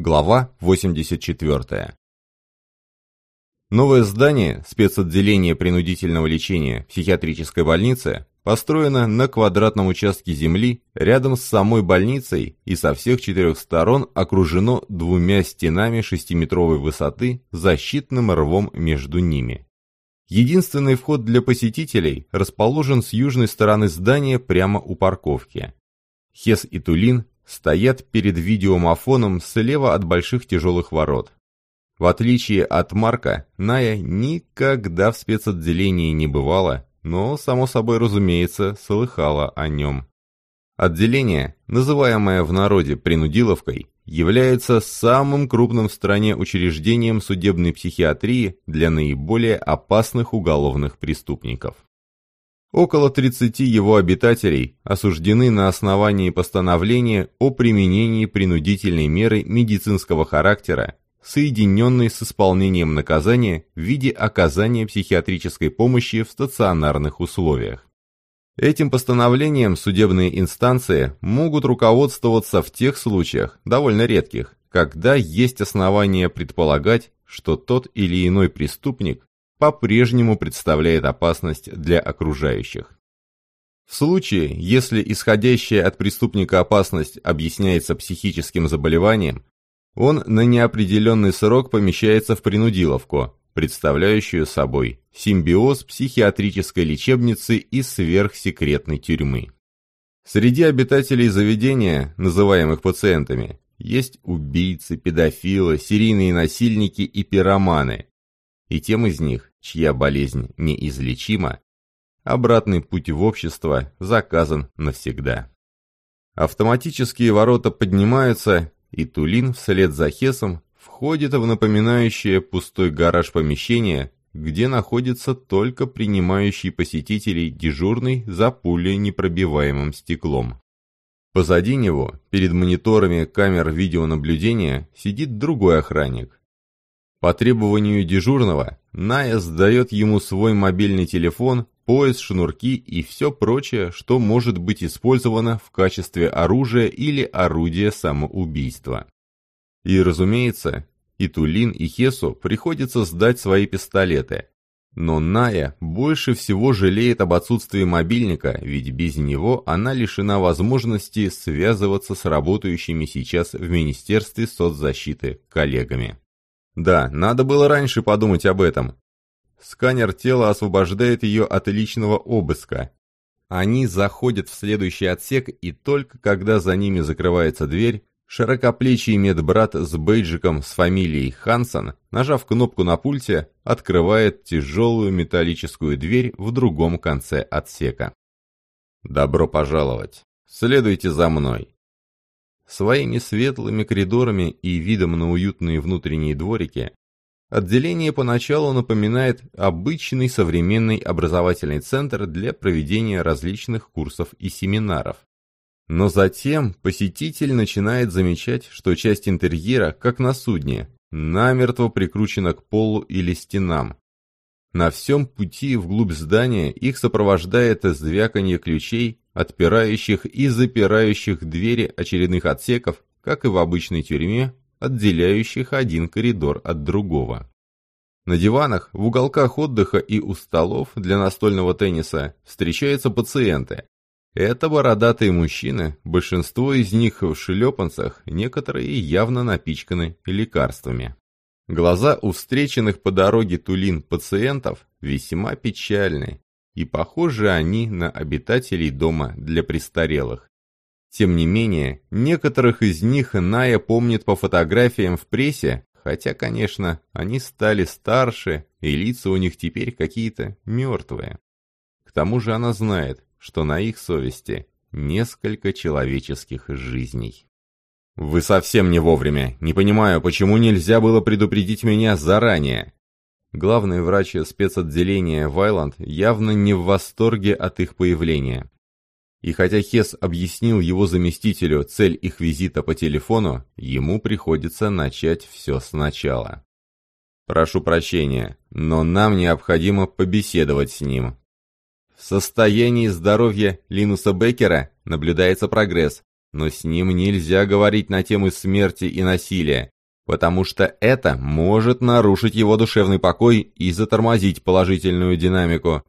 Глава 84. Новое здание спецотделения принудительного лечения психиатрической больницы построено на квадратном участке земли рядом с самой больницей и со всех четырех сторон окружено двумя стенами шестиметровой высоты защитным рвом между ними. Единственный вход для посетителей расположен с южной стороны здания прямо у парковки. Хес и Тулин стоят перед видеомафоном слева от больших тяжелых ворот. В отличие от Марка, Ная никогда в спецотделении не бывала, но, само собой разумеется, слыхала о нем. Отделение, называемое в народе принудиловкой, является самым крупным в стране учреждением судебной психиатрии для наиболее опасных уголовных преступников. Около 30 его обитателей осуждены на основании постановления о применении принудительной меры медицинского характера соединенный с исполнением наказания в виде оказания психиатрической помощи в стационарных условиях. Этим постановлением судебные инстанции могут руководствоваться в тех случаях, довольно редких, когда есть основания предполагать, что тот или иной преступник по-прежнему представляет опасность для окружающих. В случае, если исходящая от преступника опасность объясняется психическим заболеванием, он на неопределенный срок помещается в принудиловку, представляющую собой симбиоз психиатрической лечебницы и сверхсекретной тюрьмы. Среди обитателей заведения, называемых пациентами, есть убийцы, педофилы, серийные насильники и пироманы. И тем из них, чья болезнь неизлечима, обратный путь в общество заказан навсегда. Автоматические ворота поднимаются, и Тулин вслед за Хесом входит в напоминающее пустой гараж помещение, где находится только принимающий посетителей дежурный за пулей непробиваемым стеклом. Позади него, перед мониторами камер видеонаблюдения, сидит другой охранник. По требованию дежурного, Ная сдает ему свой мобильный телефон пояс, шнурки и все прочее, что может быть использовано в качестве оружия или орудия самоубийства. И, разумеется, и Тулин, и Хесу приходится сдать свои пистолеты. Но Ная больше всего жалеет об отсутствии мобильника, ведь без него она лишена возможности связываться с работающими сейчас в Министерстве соцзащиты коллегами. Да, надо было раньше подумать об этом, Сканер тела освобождает ее от личного обыска. Они заходят в следующий отсек, и только когда за ними закрывается дверь, широкоплечий медбрат с бейджиком с фамилией Хансон, нажав кнопку на пульте, открывает тяжелую металлическую дверь в другом конце отсека. «Добро пожаловать! Следуйте за мной!» Своими светлыми коридорами и видом на уютные внутренние дворики Отделение поначалу напоминает обычный современный образовательный центр для проведения различных курсов и семинаров. Но затем посетитель начинает замечать, что часть интерьера, как на судне, намертво прикручена к полу или стенам. На всем пути вглубь здания их сопровождает звяканье ключей, отпирающих и запирающих двери очередных отсеков, как и в обычной тюрьме, отделяющих один коридор от другого. На диванах, в уголках отдыха и у столов для настольного тенниса встречаются пациенты. Это бородатые мужчины, большинство из них в шлепанцах, некоторые явно напичканы лекарствами. Глаза у встреченных по дороге Тулин пациентов весьма печальны, и похожи они на обитателей дома для престарелых. Тем не менее, некоторых из них Ная помнит по фотографиям в прессе, хотя, конечно, они стали старше, и лица у них теперь какие-то мертвые. К тому же она знает, что на их совести несколько человеческих жизней. «Вы совсем не вовремя. Не понимаю, почему нельзя было предупредить меня заранее?» Главный врач спецотделения Вайланд явно не в восторге от их появления. И хотя Хес объяснил его заместителю цель их визита по телефону, ему приходится начать все сначала. «Прошу прощения, но нам необходимо побеседовать с ним». В состоянии здоровья Линуса Беккера наблюдается прогресс. но с ним нельзя говорить на темы смерти и насилия, потому что это может нарушить его душевный покой и затормозить положительную динамику.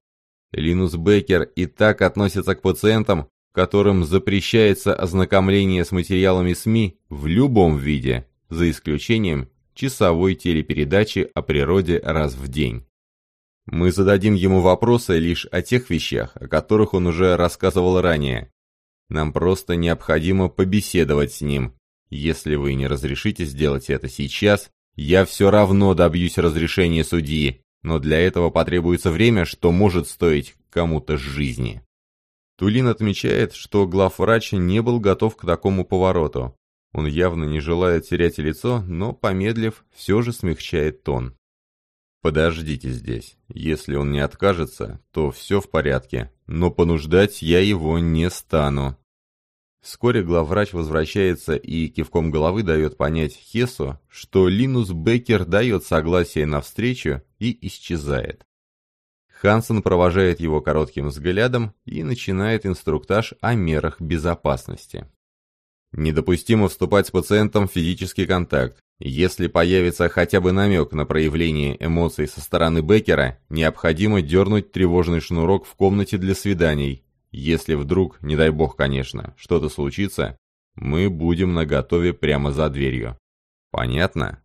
Линус Беккер и так относится к пациентам, которым запрещается ознакомление с материалами СМИ в любом виде, за исключением часовой телепередачи о природе раз в день. Мы зададим ему вопросы лишь о тех вещах, о которых он уже рассказывал ранее. Нам просто необходимо побеседовать с ним. Если вы не разрешите сделать это сейчас, я все равно добьюсь разрешения судьи, но для этого потребуется время, что может стоить кому-то жизни. Тулин отмечает, что главврач не был готов к такому повороту. Он явно не желает терять лицо, но, помедлив, все же смягчает тон. «Подождите здесь. Если он не откажется, то все в порядке, но понуждать я его не стану». Вскоре главврач возвращается и кивком головы дает понять Хесу, что Линус Беккер дает согласие на встречу и исчезает. Хансен провожает его коротким взглядом и начинает инструктаж о мерах безопасности. Недопустимо вступать с пациентом в физический контакт. Если появится хотя бы намек на проявление эмоций со стороны Беккера, необходимо дернуть тревожный шнурок в комнате для свиданий. Если вдруг, не дай бог, конечно, что-то случится, мы будем наготове прямо за дверью. Понятно?